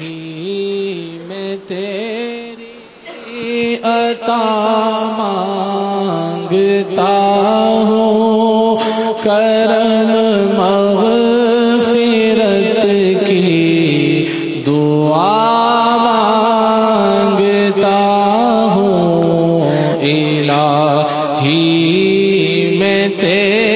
ہی میں تیری عطا مانگتا ہوں۔ کرن مغفرت کی دعا مانگتا ہوں۔ الہی میں تیری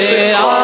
سے آ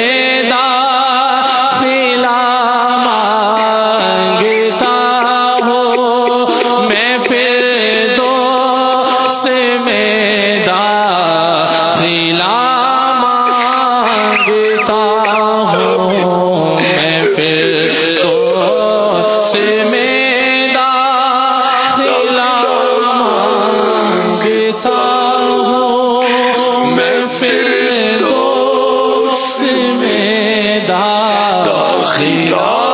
مانگتا ہوں میں پھر تو سے میرا خلا مانگتا ہوں میں پھر تو سے میرا خلا